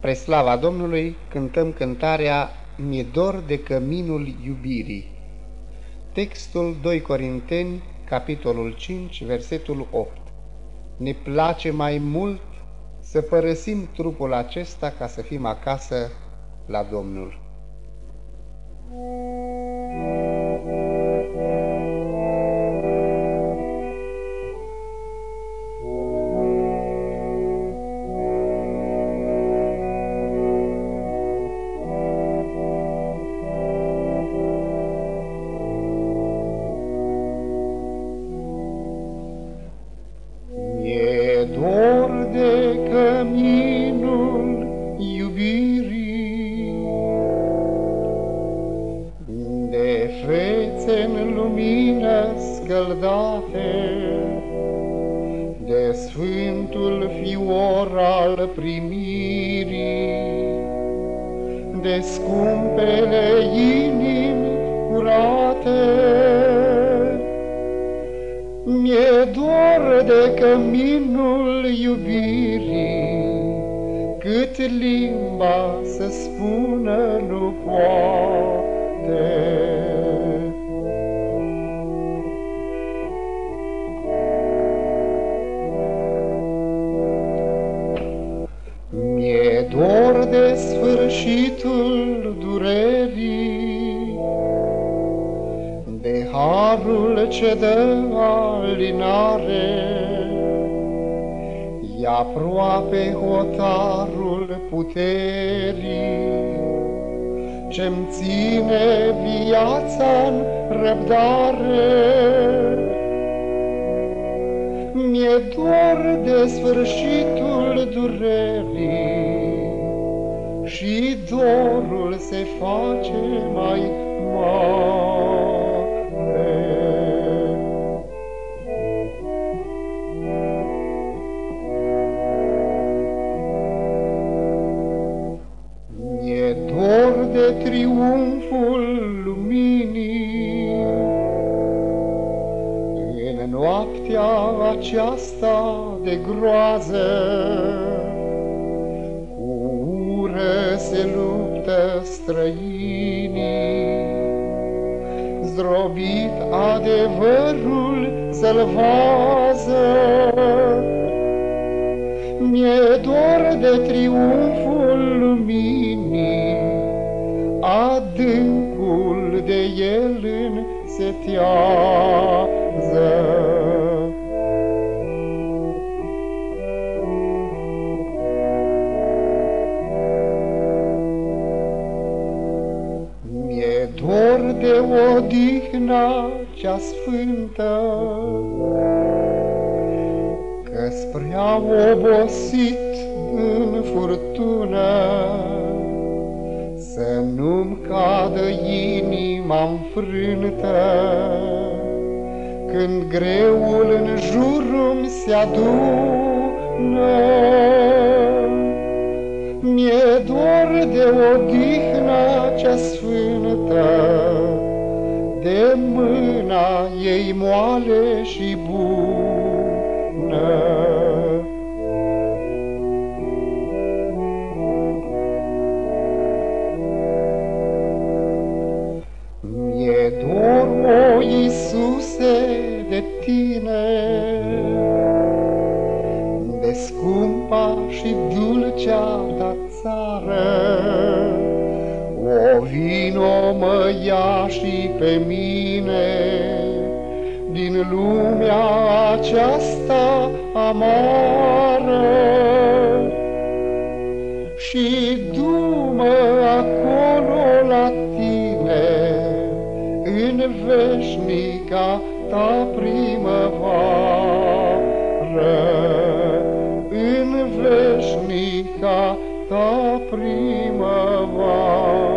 Pre slava Domnului cântăm cântarea Mi-e dor de căminul iubirii. Textul 2 Corinteni, capitolul 5, versetul 8. Ne place mai mult să părăsim trupul acesta ca să fim acasă la Domnul. Căminul iubirii, De fețe în lumină scăldate, De Sfântul Fior al primirii, De scumpele inimi curate, Mi-e dor de căminul iubirii, Cât limba să spună nu poate. Mi-e dor de sfârșitul De harul ce dă alinare, E aproape hotarul puterii, Ce-mi ține viața-n răbdare. Mi-e dor de sfârșitul durerii Și dorul se face mai mare. Mi-e dor de triumful luminii. În noaptea aceasta de groază Cu ură se luptă străinii Zdrobit adevărul să-l vază Mi-e dor de triumful luminii, Adâncul de el însetează. Dor de odihna cea sfântă, Că spre-a obosit în furtună, Să nu-mi cadă inima înfrântă, Când greul în jurul se adună. Mi-e dor de odihna cea sfântă, De mâna ei moale și bună. Mi-e dor, o Iisuse, de tine, De scumpa și dulcea ta vino mă ia și pe mine. Din lumea aceasta amară Și du-mă acolo la tine În veșnica ta primăvară. În veșnica ta primăvară